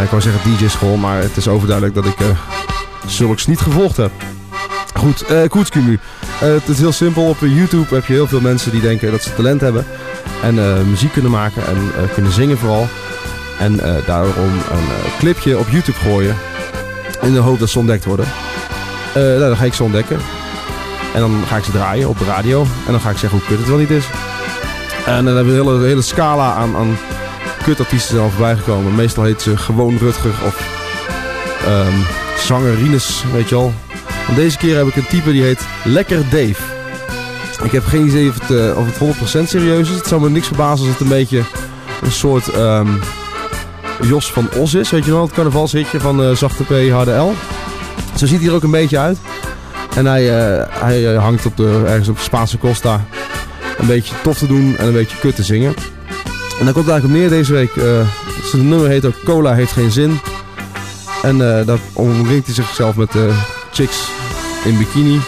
Speaker 3: ik wou zeggen DJ-school, maar het is overduidelijk dat ik uh, zulks niet gevolgd heb. Goed, uh, Koetskumu. Uh, het is heel simpel. Op YouTube heb je heel veel mensen die denken dat ze talent hebben. En muziek kunnen maken en kunnen zingen vooral. En daarom een clipje op YouTube gooien. In de hoop dat ze ontdekt worden. nou, dan ga ik ze ontdekken. En dan ga ik ze draaien op de radio. En dan ga ik zeggen hoe kut het wel niet is. En dan hebben we een hele, hele scala aan... aan kutartiesten zijn al. Meestal heet ze gewoon Rutger of um, zanger Rinus, weet je al. Deze keer heb ik een type die heet Lekker Dave. Ik heb geen idee of het, uh, of het 100% serieus is. Het zou me niks verbazen als het een beetje een soort um, Jos van Os is. Weet je wel, het carnavalshitje van uh, Zachte P, Harde. Zo ziet hij er ook een beetje uit. En hij, uh, hij hangt op de, ergens op Spaanse Costa een beetje tof te doen en een beetje kut te zingen. En daar komt eigenlijk op neer deze week. Uh, zijn nummer heet ook Cola heeft geen zin. En uh, daar omringt hij zichzelf met uh, chicks in bikini.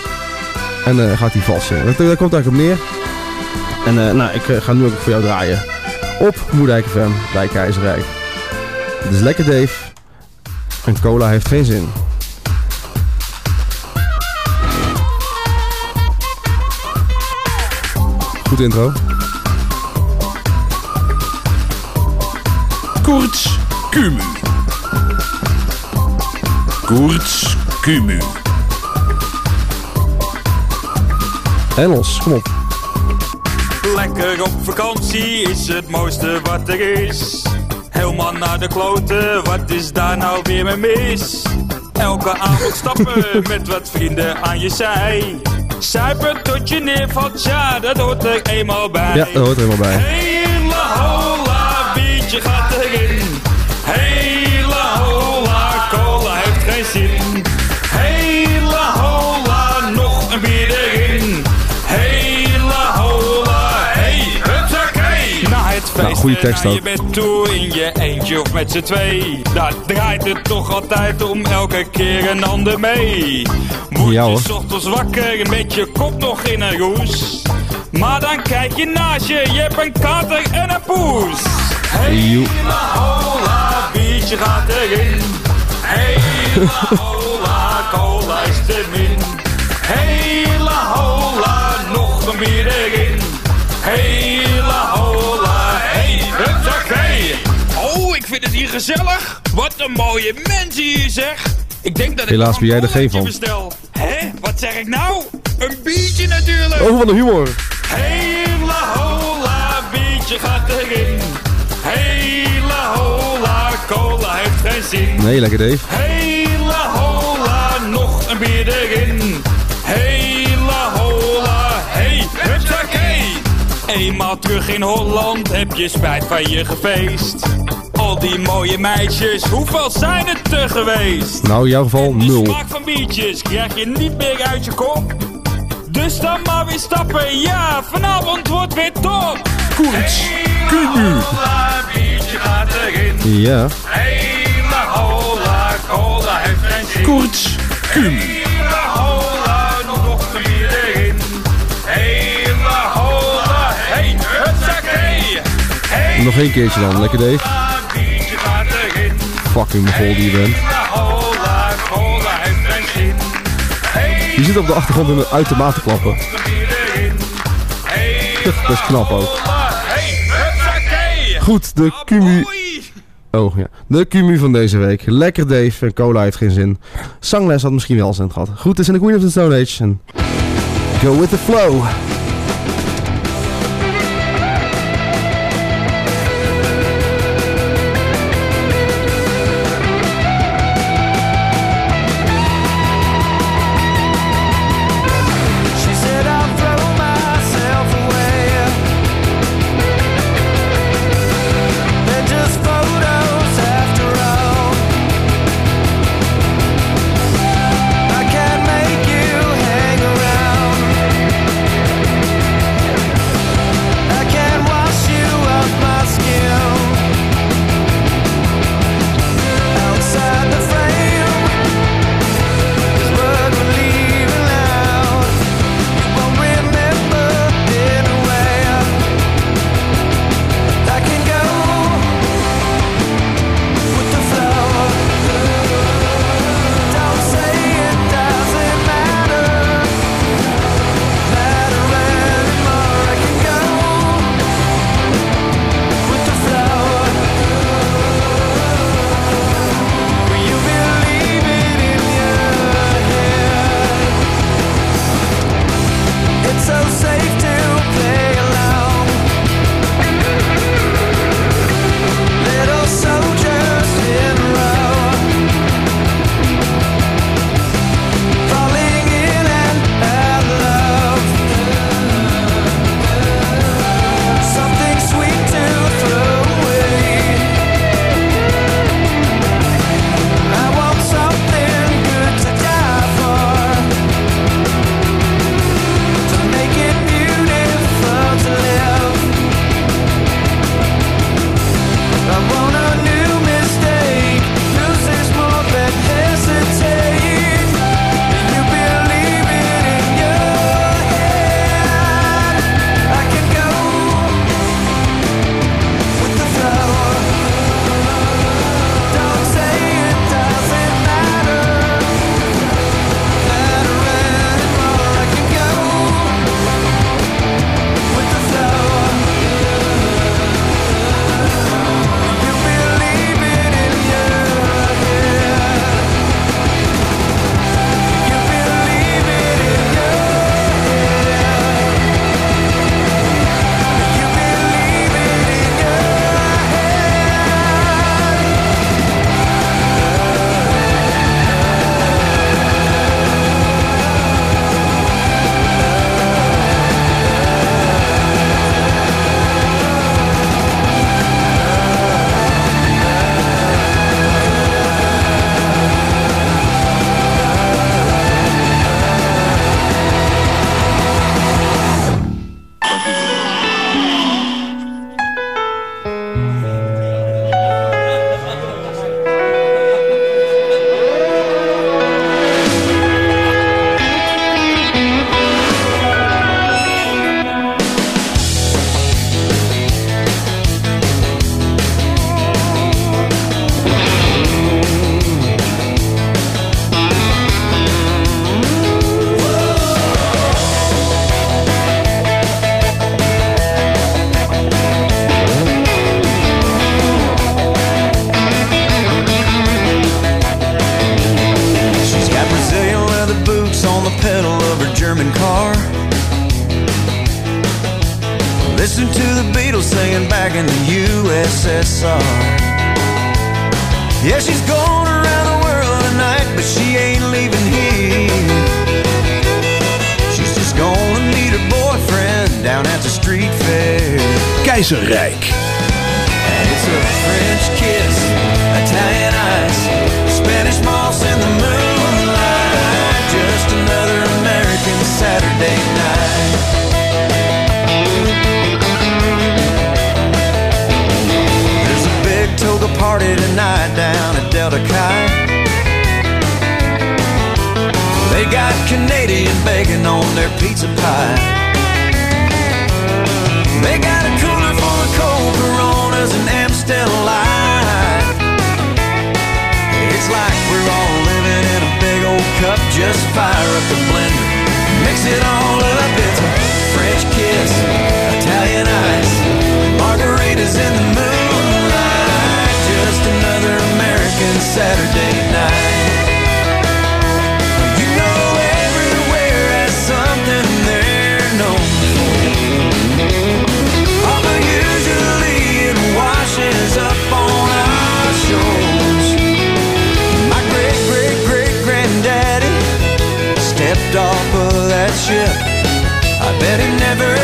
Speaker 3: En eh, gaat hij zingen. Dat, komt eigenlijk op neer. En eh, nou, ik eh, ga nu ook voor jou draaien. Op Moerdijk FM bij Keizerrijk. Het is lekker Dave. En cola heeft geen zin. Goed intro.
Speaker 6: Koorts Kumu. Koorts Kumu.
Speaker 3: Engels, kom op.
Speaker 21: Lekker op vakantie is het mooiste wat er is. Helemaal naar de kloten, wat is daar nou weer mee mis? Elke avond stappen met wat vrienden aan je zij. Suipen tot je neervalt, ja, dat hoort er eenmaal bij.
Speaker 3: Ja, dat hoort er helemaal bij.
Speaker 21: Biertje gaat erin. Hele hola, cola heeft geen zin. Hele hola, nog een bier erin. Hele hola, hey. Na het feest
Speaker 3: Nou, goede tekst ook.
Speaker 21: je bed toe in je eentje of met z'n twee. Daar draait het toch altijd om elke keer een ander mee.
Speaker 3: Ja,
Speaker 21: je s ochtends wakker met je kop nog in een roes. Maar dan kijk je naast je, je hebt een kater en een poes. Hola, biertje gaat erin. Hele hola, cola is te min. Hele hola, nog een bier erin. Hele hola, hey, hutsakee. Oh, ik vind het hier gezellig. Wat een mooie mensen hier zeg. Ik denk dat ik
Speaker 3: Helaas ben jij er geen
Speaker 21: bolletje
Speaker 3: van.
Speaker 21: bestel. Hé, wat zeg ik nou? Een biertje natuurlijk.
Speaker 3: Oh, wat een humor.
Speaker 21: Hele hola, biertje gaat erin. Hele hola, cola heeft geen zin.
Speaker 3: Nee, lekker Dave.
Speaker 21: Hele hola, nog een bier erin. Hele hola, hey, hutsakee. Eenmaal terug in Holland heb je spijt van je gefeest. Al die mooie meisjes, hoeveel zijn het er geweest?
Speaker 3: Nou, in jouw geval nul.
Speaker 21: Smaak van biertjes krijg je niet meer uit je kop. Dus dan maar weer stappen, ja, vanavond wordt weer top.
Speaker 3: Koerts,
Speaker 21: Kumu. Erin.
Speaker 3: Ja.
Speaker 21: Hele hola, nog
Speaker 3: één keertje dan, lekker Dave. Fucking mogol die je bent. Je zit op de achtergrond in de uitermate te klappen. Dat is knap ook. Goed, de Cumu... Oh ja, de Cumu van deze week. Lekker Dave en cola heeft geen zin. Zangles had misschien wel zin gehad. Goed, is in de Queen of the Stone Age. En go with the flow.
Speaker 15: Keizerrijk.
Speaker 9: It's a er French kiss, Italian ice, Spanish moss in the moonlight. Just another American Saturday night. There's a big toga party tonight down at Delta Chi. They got Canadian bacon on their pizza pie. Coronas and Amstel Light. It's like we're all living in a big old cup. Just fire up the blender, mix it all up. It's a French kiss, Italian ice, margaritas in the moonlight. Just another American Saturday I bet he never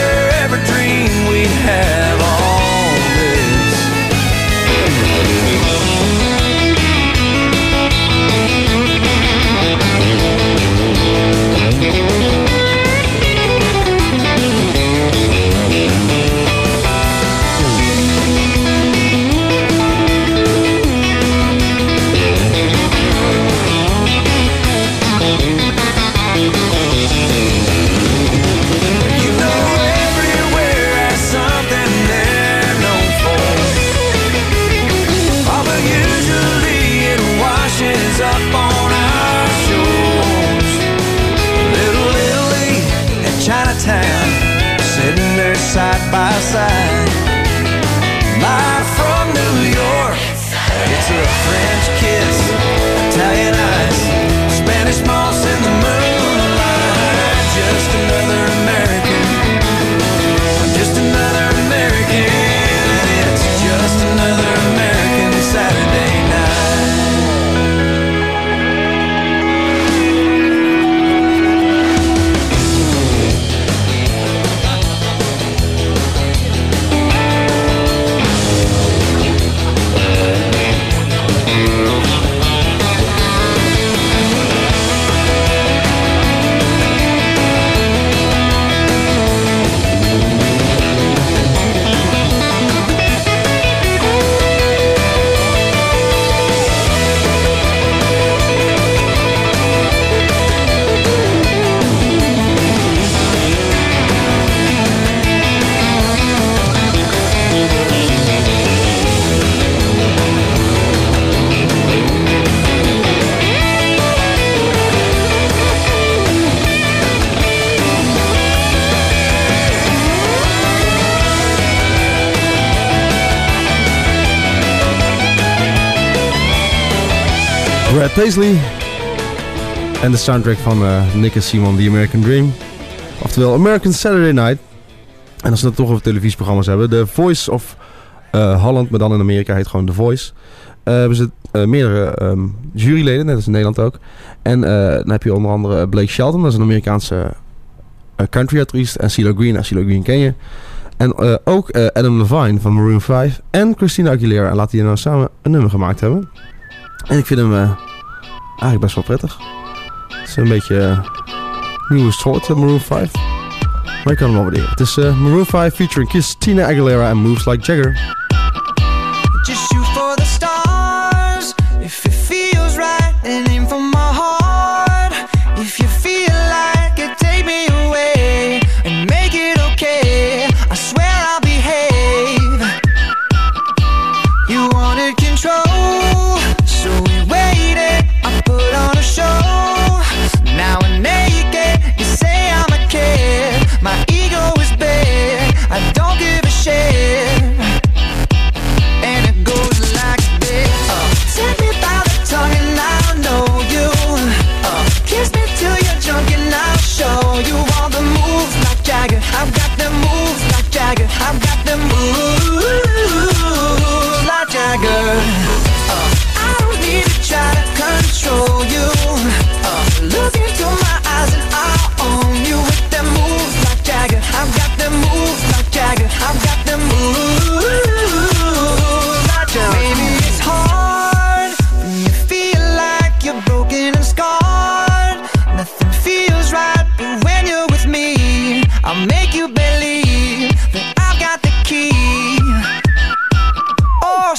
Speaker 3: Paisley. En de soundtrack van eh, Nick en Simon, The American Dream. Oftewel American Saturday Night. En als we het toch over televisieprogramma's hebben. The Voice of eh, Holland, maar dan in Amerika heet gewoon The Voice. Eh hebben ze eh, meerdere ehm, juryleden, net als in Nederland ook. En eh, dan heb je onder andere Blake Shelton, dat is een Amerikaanse eh, country artiest. En CeeLo Green, CeeLo Green ken je. En eh, ook eh, Adam Levine van Maroon 5 en Christina Aguilera. En laten die nou samen een nummer gemaakt hebben. En ik vind hem eh, eigenlijk best wel prettig. Het is een beetje eh, nieuwe soort, eh, Maroon 5. Maar ik kan hem wel waarderen. Het is eh, Maroon 5 featuring Christina Aguilera en Moves Like Jagger.
Speaker 9: Just for the stars if it feels right and aim for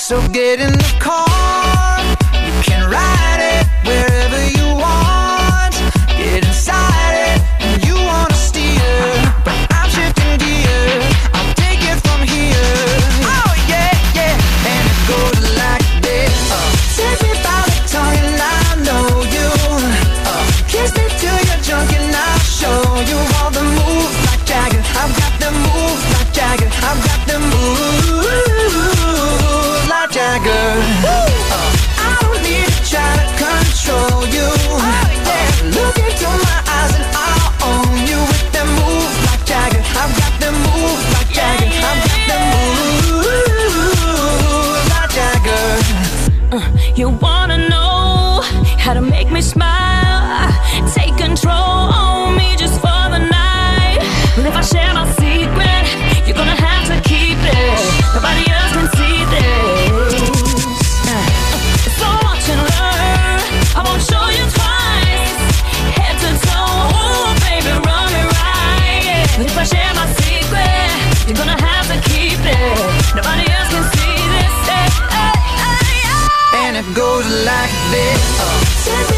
Speaker 9: So get in the
Speaker 12: car. Goes like this.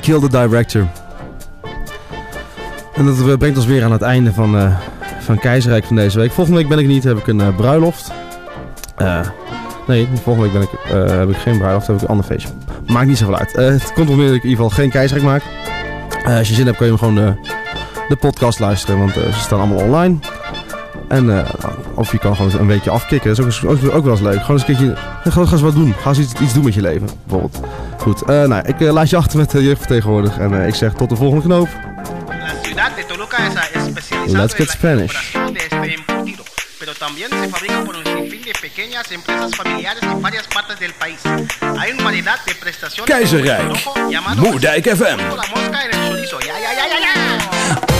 Speaker 22: Kill the Director.
Speaker 3: En dat brengt ons weer aan het einde van, eh, van Keizerrijk van deze week. Volgende week ben ik niet, heb ik een eh, bruiloft. Eh, nee, volgende week ben ik, eh, heb ik geen bruiloft, heb ik een ander feestje. Maakt niet zoveel uit. Eh, het komt op neer dat ik in ieder geval geen Keizerrijk maak. Eh, als je zin hebt kun je hem gewoon eh, de podcast luisteren, want eh, ze staan allemaal online. En, eh, of je kan gewoon een weekje afkicken. Dat is ook, ook, ook wel eens leuk. Gewoon eens een keertje... Gewoon, ga eens wat doen. Ga eens iets, iets doen met je leven, bijvoorbeeld. Goed, eh, nou, ik eh, laat je achter met de jeugdvertegenwoordiger. En eh, ik zeg tot de volgende knoop. Let's get Spanish.
Speaker 23: pero también se fabrica por un sinfín de pequeñas empresas familiares en varias partes del país. Hay una variedad de prestaciones
Speaker 15: Keizerrijk. Moerdijk FM.
Speaker 23: la mosca en el chorizo. Ya, ya, ya, ya, ya.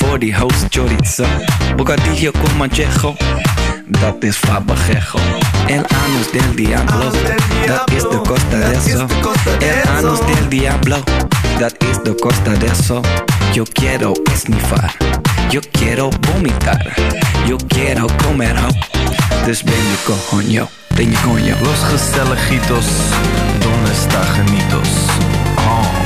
Speaker 8: Host chorizo. Bocadillo con manchejo. Dat is fabajejo. El anus del diablo. Dat is de costa de eso. El anus del diablo. Dat is de costa de eso. Yo quiero esnifar. Yo quiero vomitar. Yo quiero comer ho. Dus ben je coño. Ben je coño. Los gezelligitos. Donde está genitos? Oh.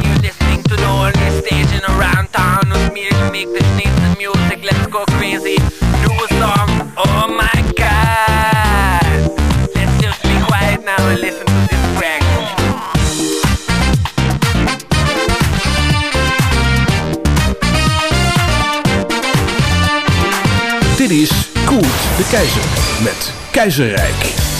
Speaker 24: to the only station around town with me to make the sneeze music. Let's go crazy. Do a song. Oh my god. Let's just be quiet now and listen to this track.
Speaker 6: Dit is Koert de Keizer met Keizerrijk.